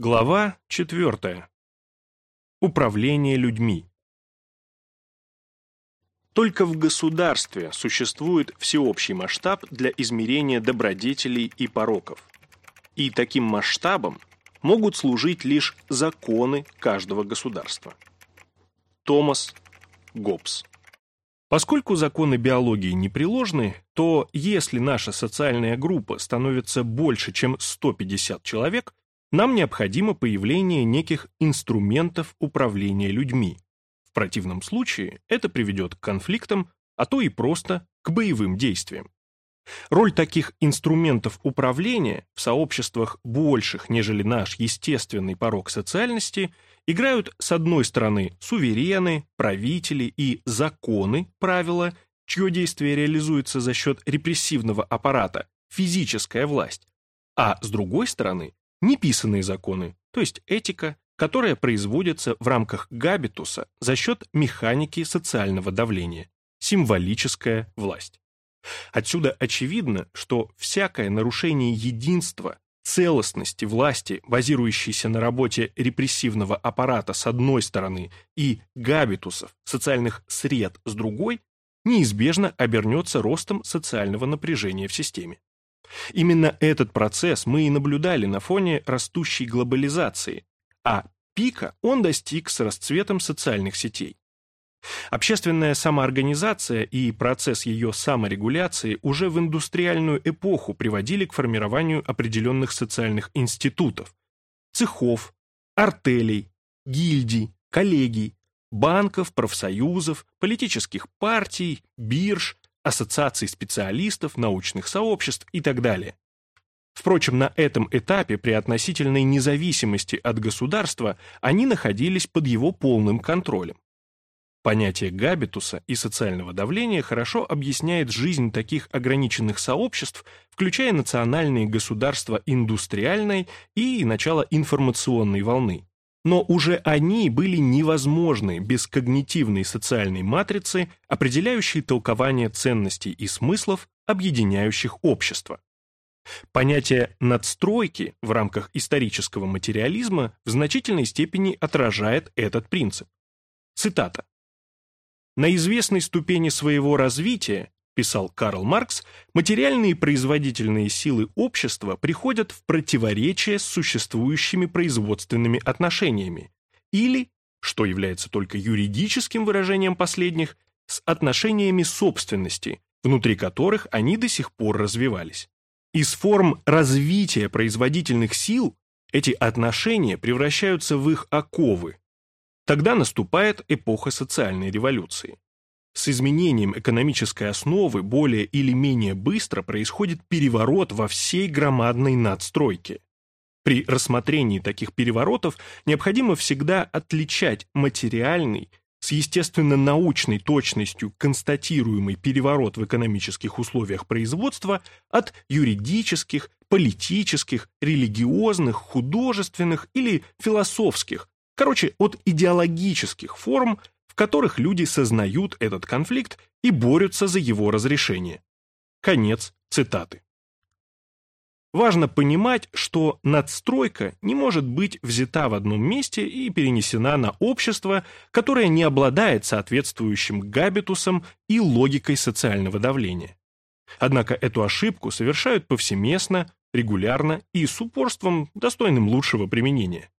Глава 4. Управление людьми. Только в государстве существует всеобщий масштаб для измерения добродетелей и пороков. И таким масштабом могут служить лишь законы каждого государства. Томас Гоббс. Поскольку законы биологии непреложны, то если наша социальная группа становится больше, чем 150 человек, нам необходимо появление неких инструментов управления людьми. В противном случае это приведет к конфликтам, а то и просто к боевым действиям. Роль таких инструментов управления в сообществах больших, нежели наш естественный порог социальности, играют с одной стороны суверены, правители и законы, правила, чье действие реализуется за счет репрессивного аппарата, физическая власть, а с другой стороны неписанные законы, то есть этика, которая производится в рамках габитуса за счет механики социального давления, символическая власть. Отсюда очевидно, что всякое нарушение единства, целостности власти, базирующейся на работе репрессивного аппарата с одной стороны и габитусов, социальных сред с другой, неизбежно обернется ростом социального напряжения в системе. Именно этот процесс мы и наблюдали на фоне растущей глобализации, а пика он достиг с расцветом социальных сетей. Общественная самоорганизация и процесс ее саморегуляции уже в индустриальную эпоху приводили к формированию определенных социальных институтов, цехов, артелей, гильдий, коллегий, банков, профсоюзов, политических партий, бирж, ассоциаций специалистов, научных сообществ и так далее. Впрочем, на этом этапе при относительной независимости от государства они находились под его полным контролем. Понятие габитуса и социального давления хорошо объясняет жизнь таких ограниченных сообществ, включая национальные государства индустриальной и начало информационной волны но уже они были невозможны без когнитивной социальной матрицы, определяющей толкование ценностей и смыслов, объединяющих общество. Понятие «надстройки» в рамках исторического материализма в значительной степени отражает этот принцип. Цитата. «На известной ступени своего развития писал Карл Маркс, материальные производительные силы общества приходят в противоречие с существующими производственными отношениями или, что является только юридическим выражением последних, с отношениями собственности, внутри которых они до сих пор развивались. Из форм развития производительных сил эти отношения превращаются в их оковы. Тогда наступает эпоха социальной революции. С изменением экономической основы более или менее быстро происходит переворот во всей громадной надстройке. При рассмотрении таких переворотов необходимо всегда отличать материальный, с естественно-научной точностью констатируемый переворот в экономических условиях производства от юридических, политических, религиозных, художественных или философских, короче, от идеологических форм, которых люди сознают этот конфликт и борются за его разрешение. Конец цитаты. Важно понимать, что надстройка не может быть взята в одном месте и перенесена на общество, которое не обладает соответствующим габитусом и логикой социального давления. Однако эту ошибку совершают повсеместно, регулярно и с упорством, достойным лучшего применения.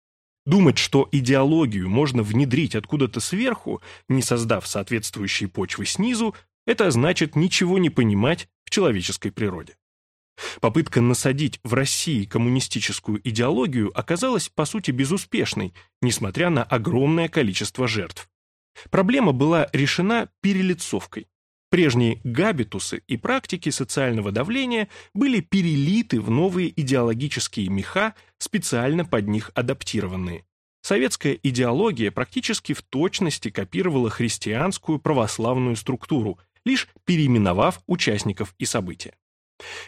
Думать, что идеологию можно внедрить откуда-то сверху, не создав соответствующие почвы снизу, это значит ничего не понимать в человеческой природе. Попытка насадить в России коммунистическую идеологию оказалась, по сути, безуспешной, несмотря на огромное количество жертв. Проблема была решена перелицовкой. Прежние габитусы и практики социального давления были перелиты в новые идеологические меха, специально под них адаптированные. Советская идеология практически в точности копировала христианскую православную структуру, лишь переименовав участников и события.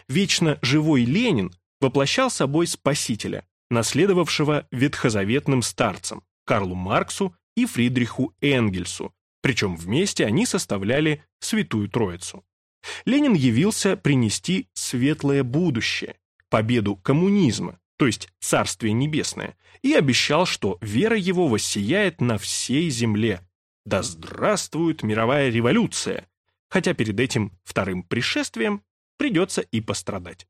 Вечно живой Ленин воплощал собой спасителя, наследовавшего ветхозаветным старцам Карлу Марксу и Фридриху Энгельсу, причем вместе они составляли Святую Троицу. Ленин явился принести светлое будущее, победу коммунизма, то есть Царствие Небесное, и обещал, что вера его воссияет на всей земле. Да здравствует мировая революция! Хотя перед этим вторым пришествием придется и пострадать.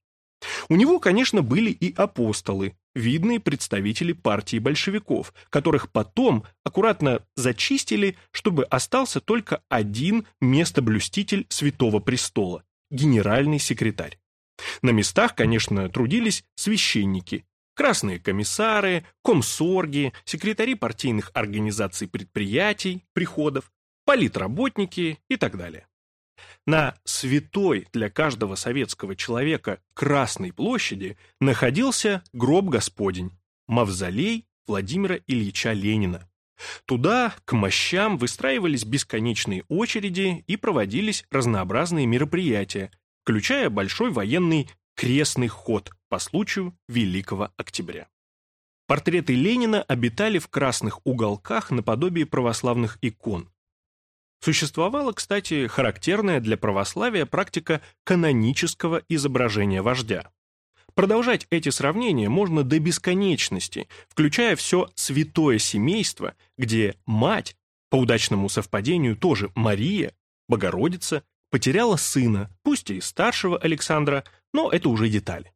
У него, конечно, были и апостолы, видные представители партии большевиков, которых потом аккуратно зачистили, чтобы остался только один местоблюститель Святого Престола – генеральный секретарь. На местах, конечно, трудились священники, красные комиссары, комсорги, секретари партийных организаций предприятий, приходов, политработники и так далее. На святой для каждого советского человека Красной площади находился гроб Господень, мавзолей Владимира Ильича Ленина. Туда, к мощам, выстраивались бесконечные очереди и проводились разнообразные мероприятия, включая большой военный крестный ход по случаю Великого Октября. Портреты Ленина обитали в красных уголках наподобие православных икон. Существовала, кстати, характерная для православия практика канонического изображения вождя. Продолжать эти сравнения можно до бесконечности, включая все святое семейство, где мать, по удачному совпадению тоже Мария, Богородица, потеряла сына, пусть и старшего Александра, но это уже детали.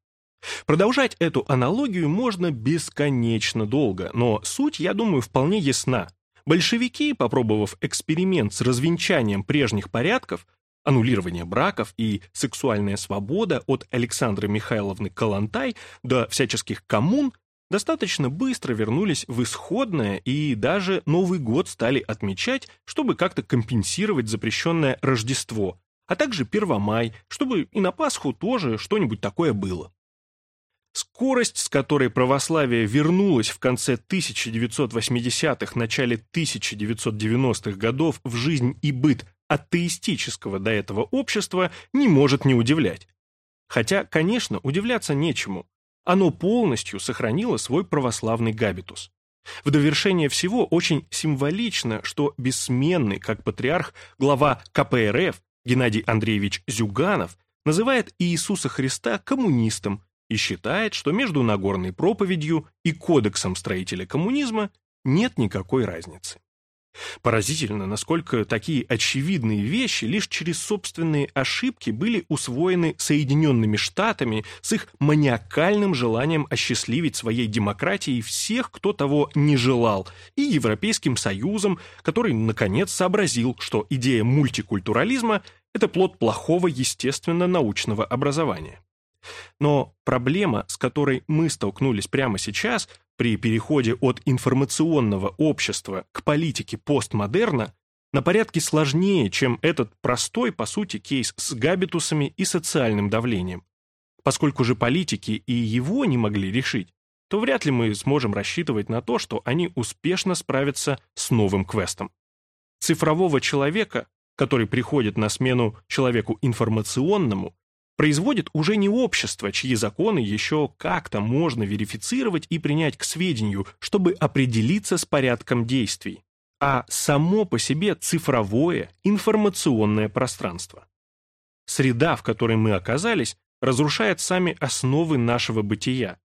Продолжать эту аналогию можно бесконечно долго, но суть, я думаю, вполне ясна. Большевики, попробовав эксперимент с развенчанием прежних порядков, аннулирование браков и сексуальная свобода от Александры Михайловны Калантай до всяческих коммун, достаточно быстро вернулись в исходное и даже Новый год стали отмечать, чтобы как-то компенсировать запрещенное Рождество, а также Первомай, чтобы и на Пасху тоже что-нибудь такое было. Скорость, с которой православие вернулось в конце 1980-х, начале 1990-х годов в жизнь и быт атеистического до этого общества, не может не удивлять. Хотя, конечно, удивляться нечему. Оно полностью сохранило свой православный габитус. В довершение всего очень символично, что бессменный, как патриарх, глава КПРФ Геннадий Андреевич Зюганов называет Иисуса Христа коммунистом и считает, что между Нагорной проповедью и кодексом строителя коммунизма нет никакой разницы. Поразительно, насколько такие очевидные вещи лишь через собственные ошибки были усвоены Соединенными Штатами с их маниакальным желанием осчастливить своей демократией всех, кто того не желал, и Европейским Союзом, который, наконец, сообразил, что идея мультикультурализма – это плод плохого естественно-научного образования. Но проблема, с которой мы столкнулись прямо сейчас, при переходе от информационного общества к политике постмодерна, на порядке сложнее, чем этот простой, по сути, кейс с габитусами и социальным давлением. Поскольку же политики и его не могли решить, то вряд ли мы сможем рассчитывать на то, что они успешно справятся с новым квестом. Цифрового человека, который приходит на смену человеку информационному, производит уже не общество, чьи законы еще как-то можно верифицировать и принять к сведению, чтобы определиться с порядком действий, а само по себе цифровое информационное пространство. Среда, в которой мы оказались, разрушает сами основы нашего бытия,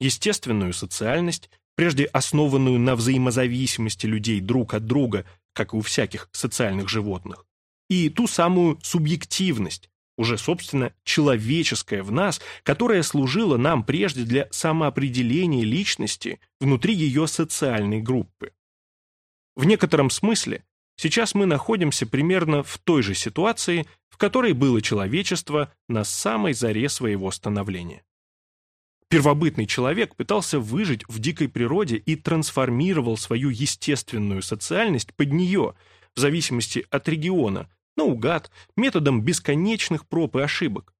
естественную социальность, прежде основанную на взаимозависимости людей друг от друга, как и у всяких социальных животных, и ту самую субъективность, уже, собственно, человеческое в нас, которое служило нам прежде для самоопределения личности внутри ее социальной группы. В некотором смысле сейчас мы находимся примерно в той же ситуации, в которой было человечество на самой заре своего становления. Первобытный человек пытался выжить в дикой природе и трансформировал свою естественную социальность под нее, в зависимости от региона, наугад, методом бесконечных проб и ошибок.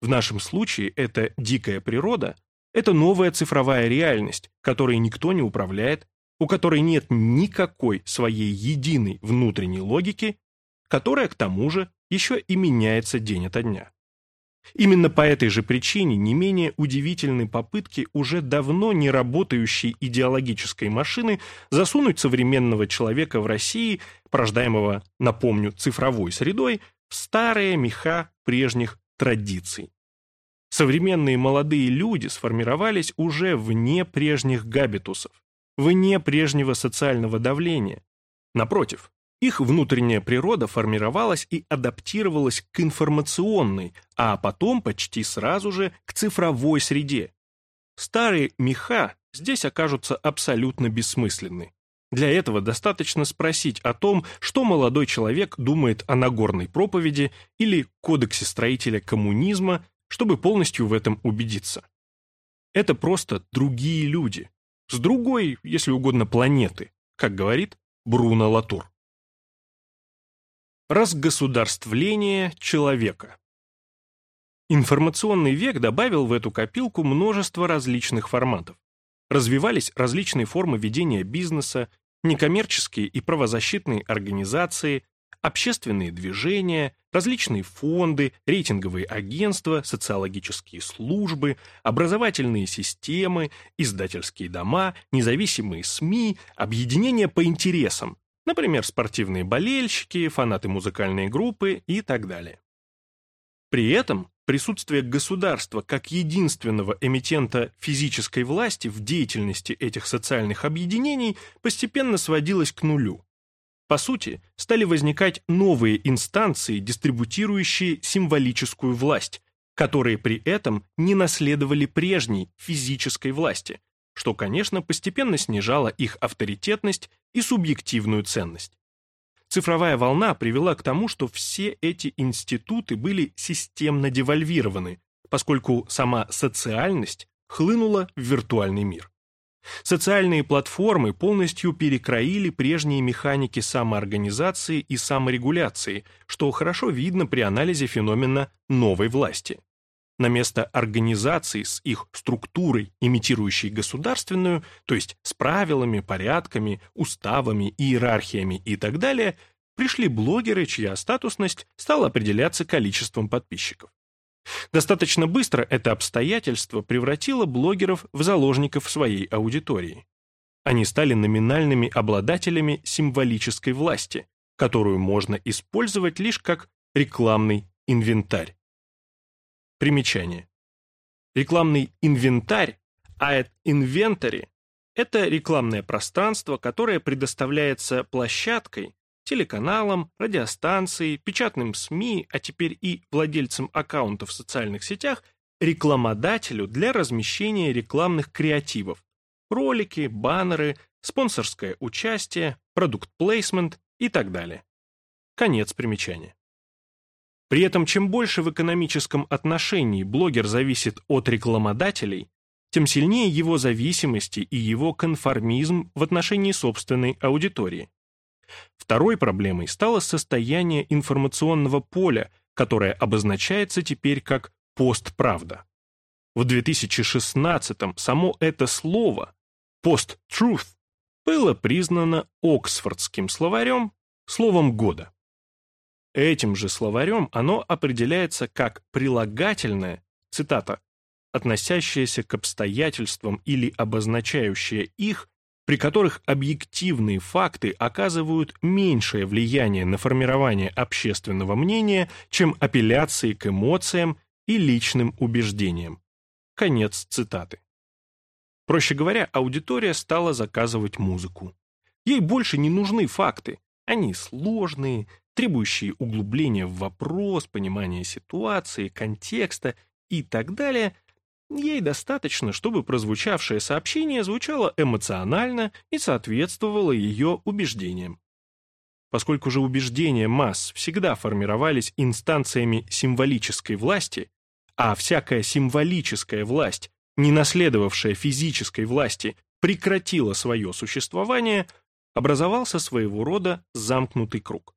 В нашем случае это дикая природа, это новая цифровая реальность, которой никто не управляет, у которой нет никакой своей единой внутренней логики, которая, к тому же, еще и меняется день ото дня. Именно по этой же причине не менее удивительны попытки уже давно не работающей идеологической машины засунуть современного человека в России, порождаемого, напомню, цифровой средой, в старые меха прежних традиций. Современные молодые люди сформировались уже вне прежних габитусов, вне прежнего социального давления. Напротив, их внутренняя природа формировалась и адаптировалась к информационной, а потом почти сразу же к цифровой среде. Старые меха здесь окажутся абсолютно бессмысленны. Для этого достаточно спросить о том, что молодой человек думает о Нагорной проповеди или кодексе строителя коммунизма, чтобы полностью в этом убедиться. Это просто другие люди, с другой, если угодно, планеты, как говорит Бруно Латур. Разгосударствление человека Информационный век добавил в эту копилку множество различных форматов. Развивались различные формы ведения бизнеса, некоммерческие и правозащитные организации, общественные движения, различные фонды, рейтинговые агентства, социологические службы, образовательные системы, издательские дома, независимые СМИ, объединения по интересам, например, спортивные болельщики, фанаты музыкальной группы и так далее. При этом присутствие государства как единственного эмитента физической власти в деятельности этих социальных объединений постепенно сводилось к нулю. По сути, стали возникать новые инстанции, дистрибутирующие символическую власть, которые при этом не наследовали прежней физической власти, что, конечно, постепенно снижало их авторитетность и субъективную ценность. Цифровая волна привела к тому, что все эти институты были системно девальвированы, поскольку сама социальность хлынула в виртуальный мир. Социальные платформы полностью перекроили прежние механики самоорганизации и саморегуляции, что хорошо видно при анализе феномена новой власти. На место организаций с их структурой, имитирующей государственную, то есть с правилами, порядками, уставами, иерархиями и так далее, пришли блогеры, чья статусность стала определяться количеством подписчиков. Достаточно быстро это обстоятельство превратило блогеров в заложников своей аудитории. Они стали номинальными обладателями символической власти, которую можно использовать лишь как рекламный инвентарь. Примечание. Рекламный инвентарь, ad inventory – это рекламное пространство, которое предоставляется площадкой, телеканалам, радиостанции, печатным СМИ, а теперь и владельцам аккаунтов в социальных сетях, рекламодателю для размещения рекламных креативов, ролики, баннеры, спонсорское участие, продукт-плейсмент и так далее. Конец примечания. При этом чем больше в экономическом отношении блогер зависит от рекламодателей, тем сильнее его зависимости и его конформизм в отношении собственной аудитории. Второй проблемой стало состояние информационного поля, которое обозначается теперь как постправда. В 2016-м само это слово «post-truth» было признано Оксфордским словарем словом года. Этим же словарем оно определяется как прилагательное, цитата, относящееся к обстоятельствам или обозначающее их, при которых объективные факты оказывают меньшее влияние на формирование общественного мнения, чем апелляции к эмоциям и личным убеждениям. Конец цитаты. Проще говоря, аудитория стала заказывать музыку. Ей больше не нужны факты. Они сложные, требующие углубления в вопрос, понимания ситуации, контекста и так далее, ей достаточно, чтобы прозвучавшее сообщение звучало эмоционально и соответствовало ее убеждениям. Поскольку же убеждения масс всегда формировались инстанциями символической власти, а всякая символическая власть, не наследовавшая физической власти, прекратила свое существование, образовался своего рода замкнутый круг.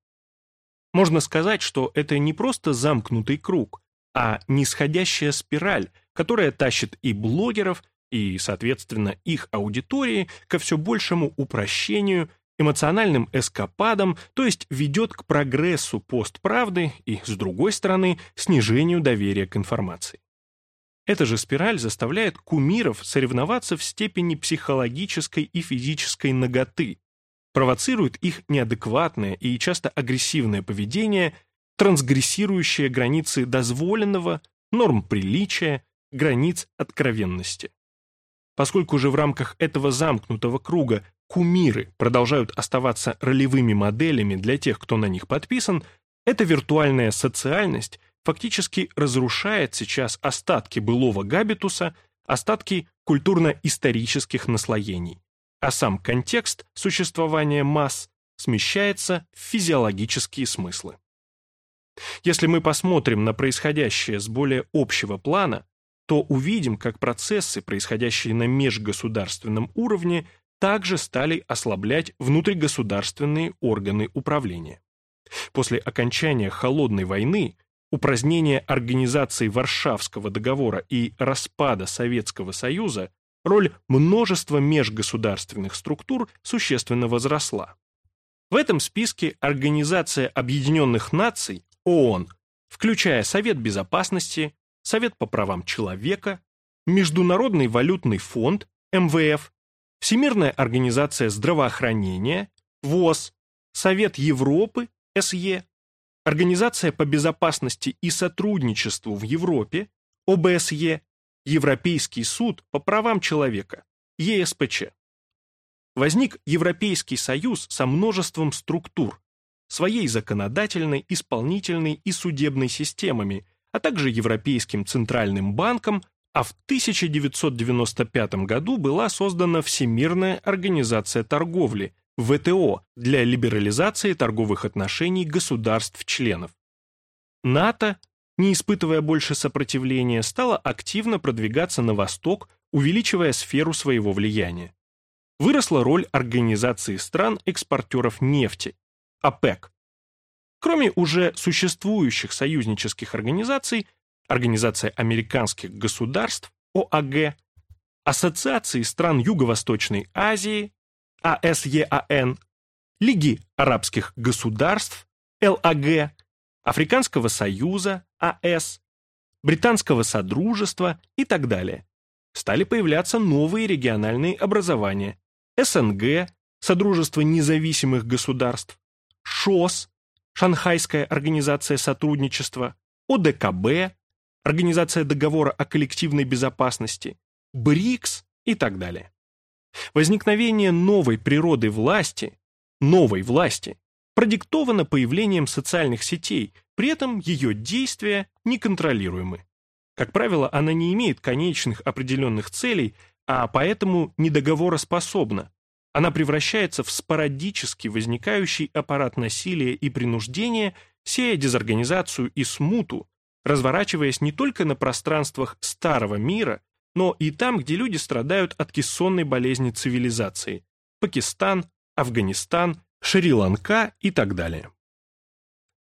Можно сказать, что это не просто замкнутый круг, а нисходящая спираль, которая тащит и блогеров, и, соответственно, их аудитории ко все большему упрощению, эмоциональным эскападам, то есть ведет к прогрессу постправды и, с другой стороны, снижению доверия к информации. Эта же спираль заставляет кумиров соревноваться в степени психологической и физической наготы, провоцирует их неадекватное и часто агрессивное поведение, трансгрессирующее границы дозволенного, норм приличия, границ откровенности. Поскольку же в рамках этого замкнутого круга кумиры продолжают оставаться ролевыми моделями для тех, кто на них подписан, эта виртуальная социальность фактически разрушает сейчас остатки былого габитуса, остатки культурно-исторических наслоений, а сам контекст существования масс смещается в физиологические смыслы. Если мы посмотрим на происходящее с более общего плана, то увидим, как процессы, происходящие на межгосударственном уровне, также стали ослаблять внутригосударственные органы управления. После окончания Холодной войны, упразднения организации Варшавского договора и распада Советского Союза, роль множества межгосударственных структур существенно возросла. В этом списке Организация Объединенных Наций, ООН, включая Совет Безопасности, Совет по правам человека, Международный валютный фонд, МВФ, Всемирная организация здравоохранения, ВОЗ, Совет Европы, СЕ, Организация по безопасности и сотрудничеству в Европе, ОБСЕ, Европейский суд по правам человека, ЕСПЧ. Возник Европейский союз со множеством структур, своей законодательной, исполнительной и судебной системами, а также Европейским центральным банком, а в 1995 году была создана Всемирная организация торговли, ВТО, для либерализации торговых отношений государств-членов. НАТО, не испытывая больше сопротивления, стала активно продвигаться на восток, увеличивая сферу своего влияния. Выросла роль Организации стран-экспортеров нефти, ОПЕК, Кроме уже существующих союзнических организаций, Организация американских государств, ОАГ, Ассоциации стран Юго-Восточной Азии, АСЕАН, Лиги арабских государств, ЛАГ, Африканского союза, АС, Британского содружества и так далее. Стали появляться новые региональные образования, СНГ, Содружество независимых государств, ШОС, Шанхайская организация сотрудничества, ОДКБ, Организация договора о коллективной безопасности, БРИКС и так далее. Возникновение новой природы власти, новой власти, продиктовано появлением социальных сетей, при этом ее действия неконтролируемы. Как правило, она не имеет конечных определенных целей, а поэтому недоговороспособна, она превращается в спорадически возникающий аппарат насилия и принуждения, сея дезорганизацию и смуту, разворачиваясь не только на пространствах старого мира, но и там, где люди страдают от кессонной болезни цивилизации – Пакистан, Афганистан, Шри-Ланка и так далее.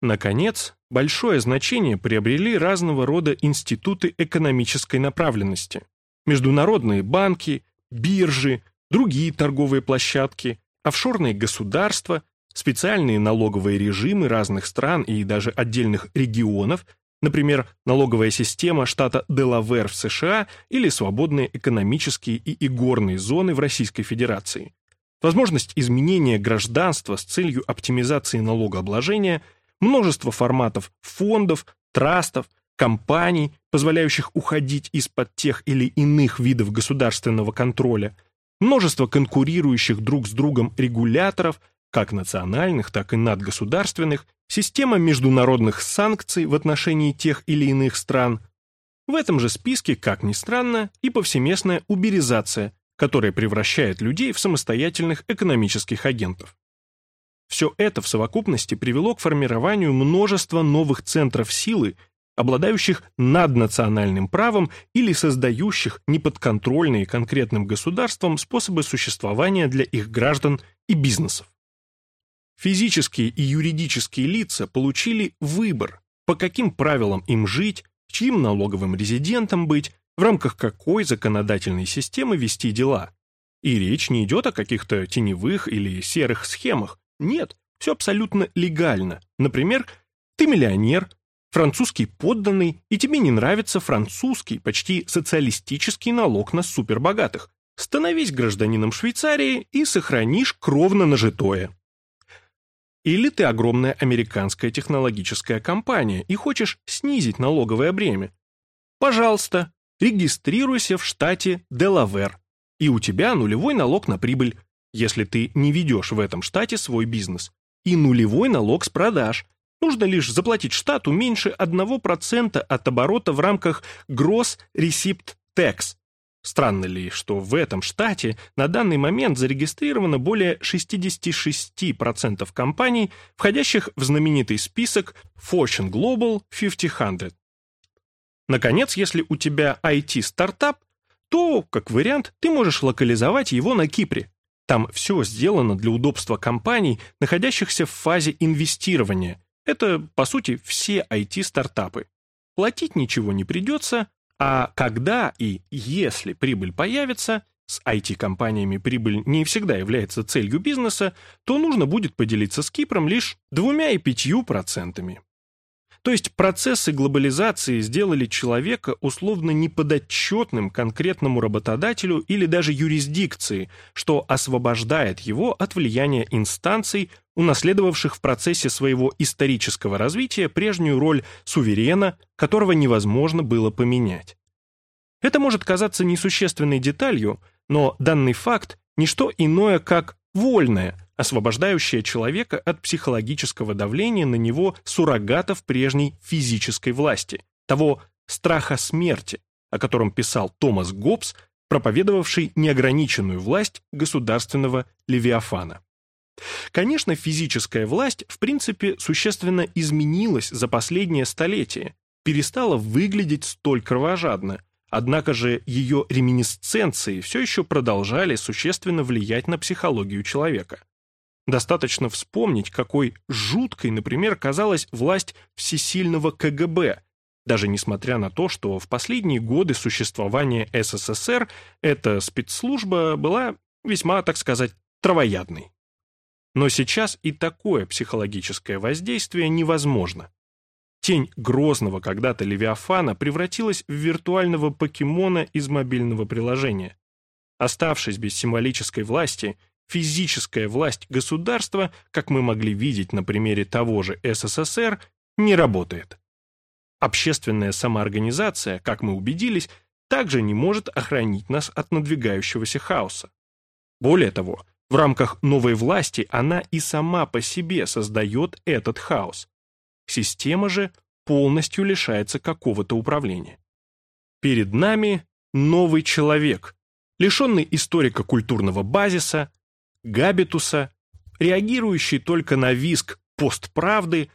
Наконец, большое значение приобрели разного рода институты экономической направленности, международные банки, биржи, другие торговые площадки, офшорные государства, специальные налоговые режимы разных стран и даже отдельных регионов, например, налоговая система штата Делавер в США или свободные экономические и игорные зоны в Российской Федерации. Возможность изменения гражданства с целью оптимизации налогообложения, множество форматов фондов, трастов, компаний, позволяющих уходить из-под тех или иных видов государственного контроля – множество конкурирующих друг с другом регуляторов, как национальных, так и надгосударственных, система международных санкций в отношении тех или иных стран. В этом же списке, как ни странно, и повсеместная уберизация, которая превращает людей в самостоятельных экономических агентов. Все это в совокупности привело к формированию множества новых центров силы обладающих наднациональным правом или создающих неподконтрольные конкретным государствам способы существования для их граждан и бизнесов. Физические и юридические лица получили выбор, по каким правилам им жить, чьим налоговым резидентом быть, в рамках какой законодательной системы вести дела. И речь не идет о каких-то теневых или серых схемах. Нет, все абсолютно легально. Например, ты миллионер, французский подданный, и тебе не нравится французский, почти социалистический налог на супербогатых. Становись гражданином Швейцарии и сохранишь кровно нажитое. Или ты огромная американская технологическая компания и хочешь снизить налоговое бремя. Пожалуйста, регистрируйся в штате Делавер, и у тебя нулевой налог на прибыль, если ты не ведешь в этом штате свой бизнес, и нулевой налог с продаж. Нужно лишь заплатить штату меньше 1% от оборота в рамках Gross Receipt Tax. Странно ли, что в этом штате на данный момент зарегистрировано более 66% компаний, входящих в знаменитый список Fortune Global 500. Наконец, если у тебя IT-стартап, то, как вариант, ты можешь локализовать его на Кипре. Там все сделано для удобства компаний, находящихся в фазе инвестирования. Это, по сути, все IT-стартапы. Платить ничего не придется, а когда и если прибыль появится, с IT-компаниями прибыль не всегда является целью бизнеса, то нужно будет поделиться с Кипром лишь двумя и пятью процентами. То есть процессы глобализации сделали человека условно неподотчетным конкретному работодателю или даже юрисдикции, что освобождает его от влияния инстанций, унаследовавших в процессе своего исторического развития прежнюю роль суверена, которого невозможно было поменять. Это может казаться несущественной деталью, но данный факт – не что иное, как вольное, освобождающее человека от психологического давления на него суррогатов прежней физической власти, того страха смерти, о котором писал Томас Гоббс, проповедовавший неограниченную власть государственного левиафана. Конечно, физическая власть в принципе существенно изменилась за последнее столетие, перестала выглядеть столь кровожадно, однако же ее реминисценции все еще продолжали существенно влиять на психологию человека. Достаточно вспомнить, какой жуткой, например, казалась власть всесильного КГБ, даже несмотря на то, что в последние годы существования СССР эта спецслужба была весьма, так сказать, травоядной. Но сейчас и такое психологическое воздействие невозможно. Тень грозного когда-то Левиафана превратилась в виртуального покемона из мобильного приложения. Оставшись без символической власти – физическая власть государства, как мы могли видеть на примере того же СССР, не работает. Общественная самоорганизация, как мы убедились, также не может охранить нас от надвигающегося хаоса. Более того, в рамках новой власти она и сама по себе создает этот хаос. Система же полностью лишается какого-то управления. Перед нами новый человек, лишенный историко-культурного базиса, габитуса, реагирующий только на виск постправды,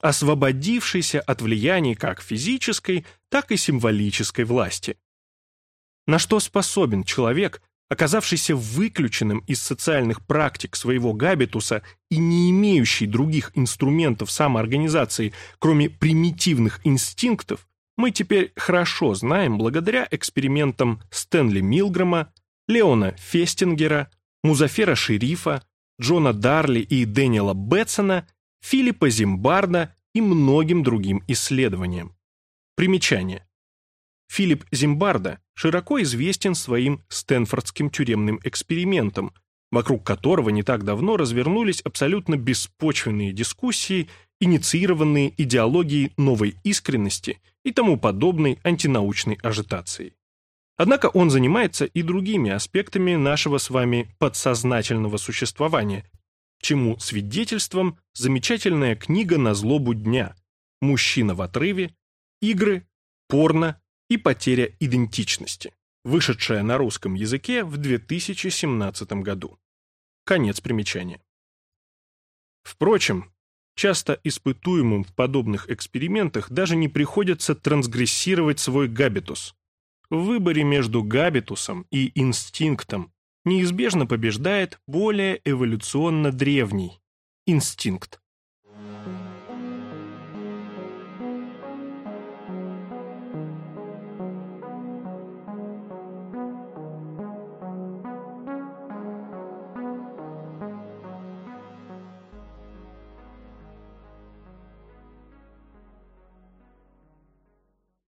освободившийся от влияний как физической, так и символической власти. На что способен человек, оказавшийся выключенным из социальных практик своего габитуса и не имеющий других инструментов самоорганизации, кроме примитивных инстинктов, мы теперь хорошо знаем благодаря экспериментам Стэнли Милгрома, Леона Фестингера, Музафера Шерифа, Джона Дарли и Дэниела Бетсона, Филиппа Зимбарда и многим другим исследованиям. Примечание. Филипп Зимбарда широко известен своим Стэнфордским тюремным экспериментом, вокруг которого не так давно развернулись абсолютно беспочвенные дискуссии, инициированные идеологией новой искренности и тому подобной антинаучной ажитацией. Однако он занимается и другими аспектами нашего с вами подсознательного существования, чему свидетельством замечательная книга «На злобу дня» «Мужчина в отрыве», «Игры», «Порно» и «Потеря идентичности», вышедшая на русском языке в 2017 году. Конец примечания. Впрочем, часто испытуемым в подобных экспериментах даже не приходится трансгрессировать свой габитус, в выборе между габитусом и инстинктом неизбежно побеждает более эволюционно древний – инстинкт.